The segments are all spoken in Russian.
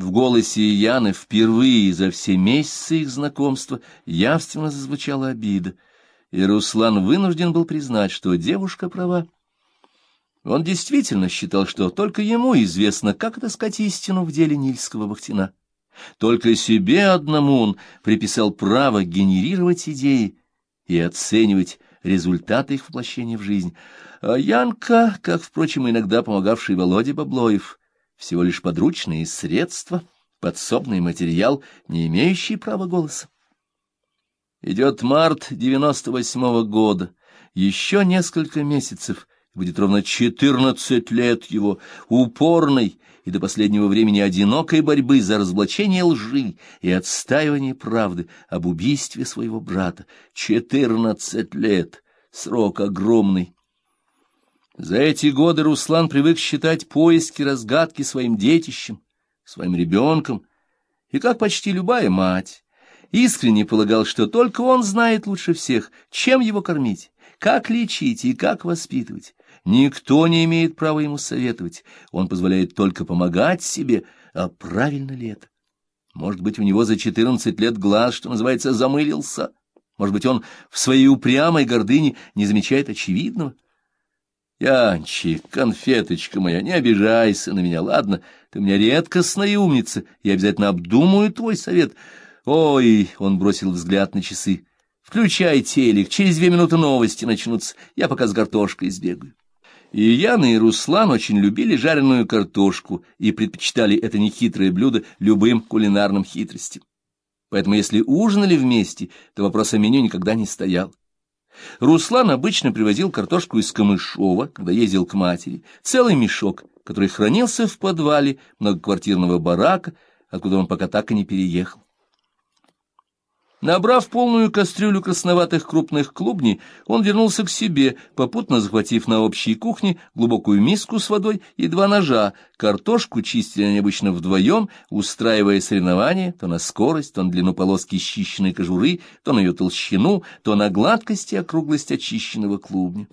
В голосе Яны впервые за все месяцы их знакомства явственно зазвучала обида, и Руслан вынужден был признать, что девушка права. Он действительно считал, что только ему известно, как отыскать истину в деле Нильского Бахтина. Только себе одному он приписал право генерировать идеи и оценивать результаты их воплощения в жизнь. А Янка, как, впрочем, иногда помогавший Володе Баблоев, всего лишь подручные средства, подсобный материал, не имеющий права голоса. Идет март девяносто восьмого года, еще несколько месяцев, будет ровно четырнадцать лет его упорной и до последнего времени одинокой борьбы за разоблачение лжи и отстаивание правды об убийстве своего брата. Четырнадцать лет, срок огромный. За эти годы Руслан привык считать поиски, разгадки своим детищем, своим ребенком, и, как почти любая мать, искренне полагал, что только он знает лучше всех, чем его кормить, как лечить и как воспитывать. Никто не имеет права ему советовать, он позволяет только помогать себе, а правильно ли это? Может быть, у него за четырнадцать лет глаз, что называется, замылился? Может быть, он в своей упрямой гордыне не замечает очевидного? Янчик, конфеточка моя, не обижайся на меня, ладно? Ты у меня редкостная умница, я обязательно обдумаю твой совет. Ой, он бросил взгляд на часы. Включай телек, через две минуты новости начнутся, я пока с картошкой сбегаю. И Яна и Руслан очень любили жареную картошку и предпочитали это нехитрое блюдо любым кулинарным хитростям. Поэтому если ужинали вместе, то вопрос о меню никогда не стоял. Руслан обычно привозил картошку из Камышова, когда ездил к матери, целый мешок, который хранился в подвале многоквартирного барака, откуда он пока так и не переехал. Набрав полную кастрюлю красноватых крупных клубней, он вернулся к себе, попутно захватив на общей кухне глубокую миску с водой и два ножа. Картошку чистили они обычно вдвоем, устраивая соревнования то на скорость, то на длину полоски счищенной кожуры, то на ее толщину, то на гладкость и округлость очищенного клубня.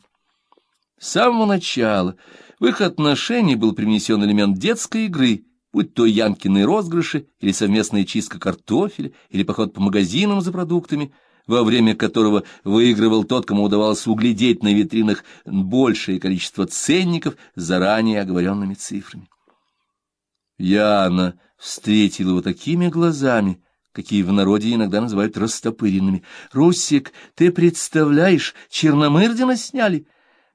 С самого начала в их отношении был принесен элемент детской игры — будь то Янкины розыгрыши, или совместная чистка картофеля, или поход по магазинам за продуктами, во время которого выигрывал тот, кому удавалось углядеть на витринах большее количество ценников заранее оговоренными цифрами. Яна встретила его такими глазами, какие в народе иногда называют растопыренными. «Русик, ты представляешь, Черномырдина сняли?»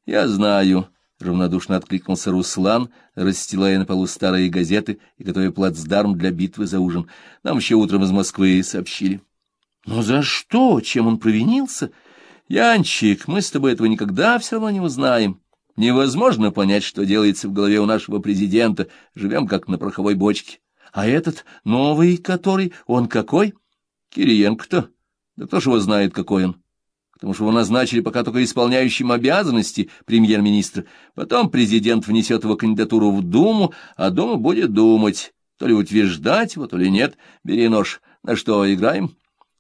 «Я знаю», — равнодушно откликнулся Руслан, расстилая на полу старые газеты и готовя плацдарм для битвы за ужин. Нам еще утром из Москвы сообщили. — Но за что? Чем он провинился? — Янчик, мы с тобой этого никогда все равно не узнаем. Невозможно понять, что делается в голове у нашего президента. Живем как на пороховой бочке. А этот новый, который, он какой? Кириенко-то. Да кто ж его знает, какой он? Потому что его назначили пока только исполняющим обязанности премьер-министра. Потом президент внесет его кандидатуру в Думу, а Дума будет думать, то ли утверждать его, то ли нет. Бери нож. На что играем?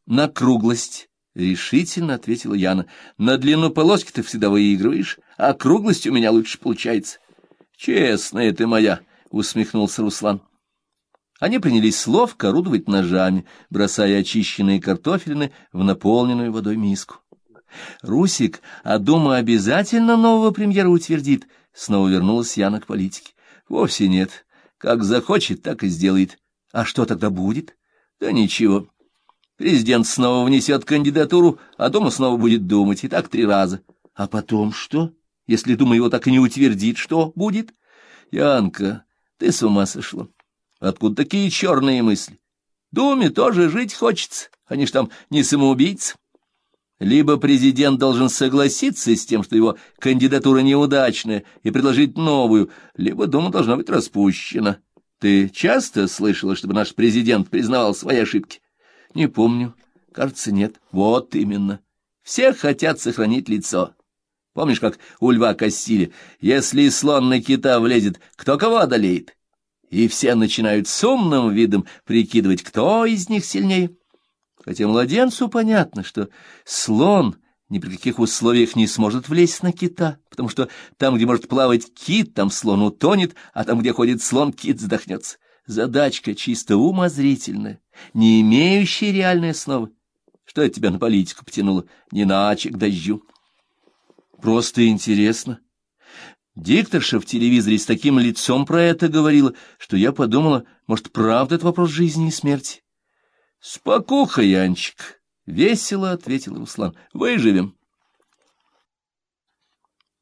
На круглость. — решительно ответила Яна. — На длину полоски ты всегда выигрываешь, а круглость у меня лучше получается. — Честная ты моя, — усмехнулся Руслан. Они принялись ловко орудовать ножами, бросая очищенные картофелины в наполненную водой миску. Русик, а Дума обязательно нового премьера утвердит? Снова вернулась Яна к политике. Вовсе нет. Как захочет, так и сделает. А что тогда будет? Да ничего. Президент снова внесет кандидатуру, а Дума снова будет думать, и так три раза. А потом что? Если Дума его так и не утвердит, что будет? Янка, ты с ума сошла. Откуда такие черные мысли? Думе тоже жить хочется. Они ж там не самоубийцы. Либо президент должен согласиться с тем, что его кандидатура неудачная, и предложить новую, либо Дума должна быть распущена. Ты часто слышала, чтобы наш президент признавал свои ошибки? Не помню. Кажется, нет. Вот именно. Все хотят сохранить лицо. Помнишь, как у льва косили? Если слон на кита влезет, кто кого одолеет? И все начинают с умным видом прикидывать, кто из них сильнее. Хотя младенцу понятно, что слон ни при каких условиях не сможет влезть на кита, потому что там, где может плавать кит, там слон утонет, а там, где ходит слон, кит задохнется. задачка чисто умозрительная, не имеющая реальной основы. Что это тебя на политику потянуло? Не иначе к дождю. Просто интересно. Дикторша в телевизоре с таким лицом про это говорила, что я подумала, может, правда это вопрос жизни и смерти. — Спокуха, Янчик, — весело ответил Руслан, — выживем.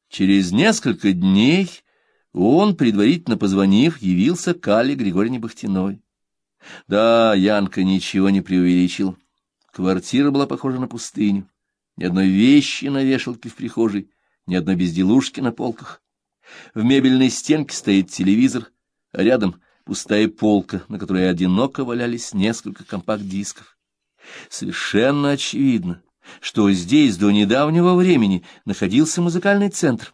Через несколько дней он, предварительно позвонив, явился к Алле Григорьевне Бахтиной. Да, Янка ничего не преувеличил. Квартира была похожа на пустыню. Ни одной вещи на вешалке в прихожей, ни одной безделушки на полках. В мебельной стенке стоит телевизор, а рядом пустая полка, на которой одиноко валялись несколько компакт-дисков. Совершенно очевидно, что здесь до недавнего времени находился музыкальный центр.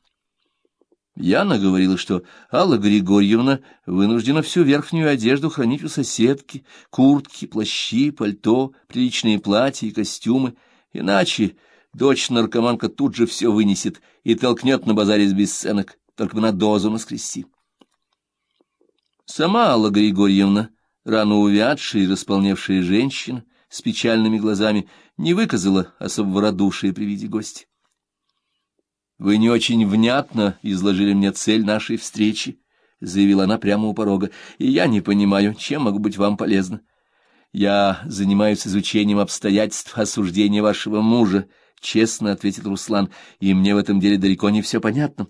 Яна говорила, что Алла Григорьевна вынуждена всю верхнюю одежду хранить у соседки, куртки, плащи, пальто, приличные платья и костюмы, иначе дочь-наркоманка тут же все вынесет и толкнет на базаре с бесценок, только на дозу наскрести. Сама Алла Григорьевна, рано увядшая и располневшая женщина, с печальными глазами, не выказала особого радушия при виде гостя. «Вы не очень внятно изложили мне цель нашей встречи», — заявила она прямо у порога, — «и я не понимаю, чем могу быть вам полезна. Я занимаюсь изучением обстоятельств осуждения вашего мужа», — честно ответил Руслан, — «и мне в этом деле далеко не все понятно».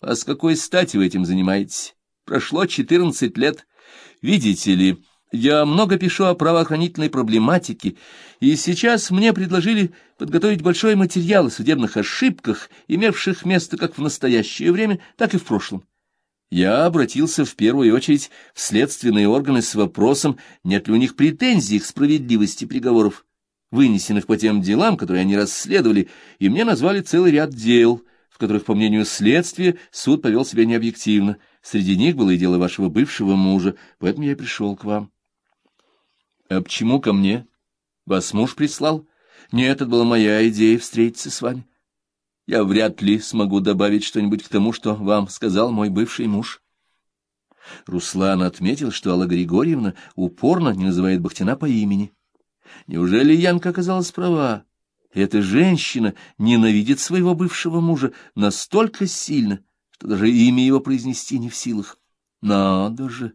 «А с какой стати вы этим занимаетесь? Прошло четырнадцать лет. Видите ли...» Я много пишу о правоохранительной проблематике, и сейчас мне предложили подготовить большой материал о судебных ошибках, имевших место как в настоящее время, так и в прошлом. Я обратился в первую очередь в следственные органы с вопросом, нет ли у них претензий к справедливости приговоров, вынесенных по тем делам, которые они расследовали, и мне назвали целый ряд дел, которых, по мнению следствия, суд повел себя необъективно. Среди них было и дело вашего бывшего мужа, поэтому я пришел к вам. А почему ко мне? Вас муж прислал? Нет, это была моя идея встретиться с вами. Я вряд ли смогу добавить что-нибудь к тому, что вам сказал мой бывший муж. Руслан отметил, что Алла Григорьевна упорно не называет Бахтина по имени. Неужели Янка оказалась права? Эта женщина ненавидит своего бывшего мужа настолько сильно, что даже имя его произнести не в силах. Надо же!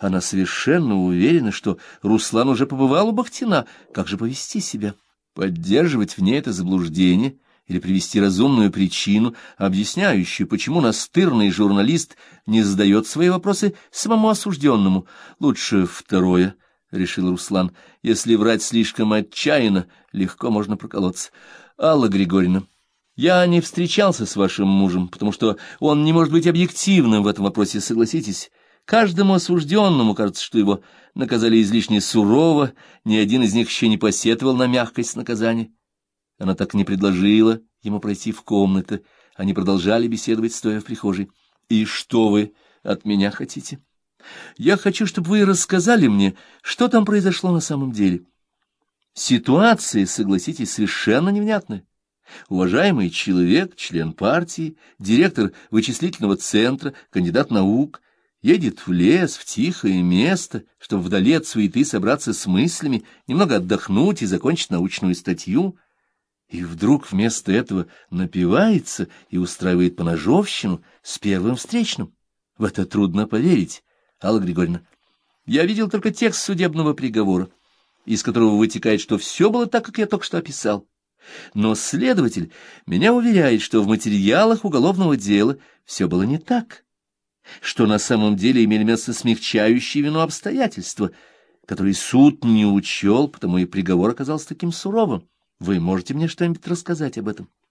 Она совершенно уверена, что Руслан уже побывал у Бахтина. Как же повести себя? Поддерживать в ней это заблуждение или привести разумную причину, объясняющую, почему настырный журналист не задает свои вопросы самому осужденному. Лучше второе, — решил Руслан. Если врать слишком отчаянно, легко можно проколоться. Алла Григорьевна, я не встречался с вашим мужем, потому что он не может быть объективным в этом вопросе, согласитесь. Каждому осужденному кажется, что его наказали излишне сурово, ни один из них еще не посетовал на мягкость наказания. Она так не предложила ему пройти в комнаты, они продолжали беседовать, стоя в прихожей. «И что вы от меня хотите?» «Я хочу, чтобы вы рассказали мне, что там произошло на самом деле». Ситуация, согласитесь, совершенно невнятная. Уважаемый человек, член партии, директор вычислительного центра, кандидат наук, едет в лес, в тихое место, чтобы вдали от суеты собраться с мыслями, немного отдохнуть и закончить научную статью, и вдруг вместо этого напивается и устраивает поножовщину с первым встречным. В это трудно поверить, Алла Григорьевна. Я видел только текст судебного приговора, из которого вытекает, что все было так, как я только что описал. Но следователь меня уверяет, что в материалах уголовного дела все было не так что на самом деле имели место смягчающие вину обстоятельства, которые суд не учел, потому и приговор оказался таким суровым. Вы можете мне что-нибудь рассказать об этом? —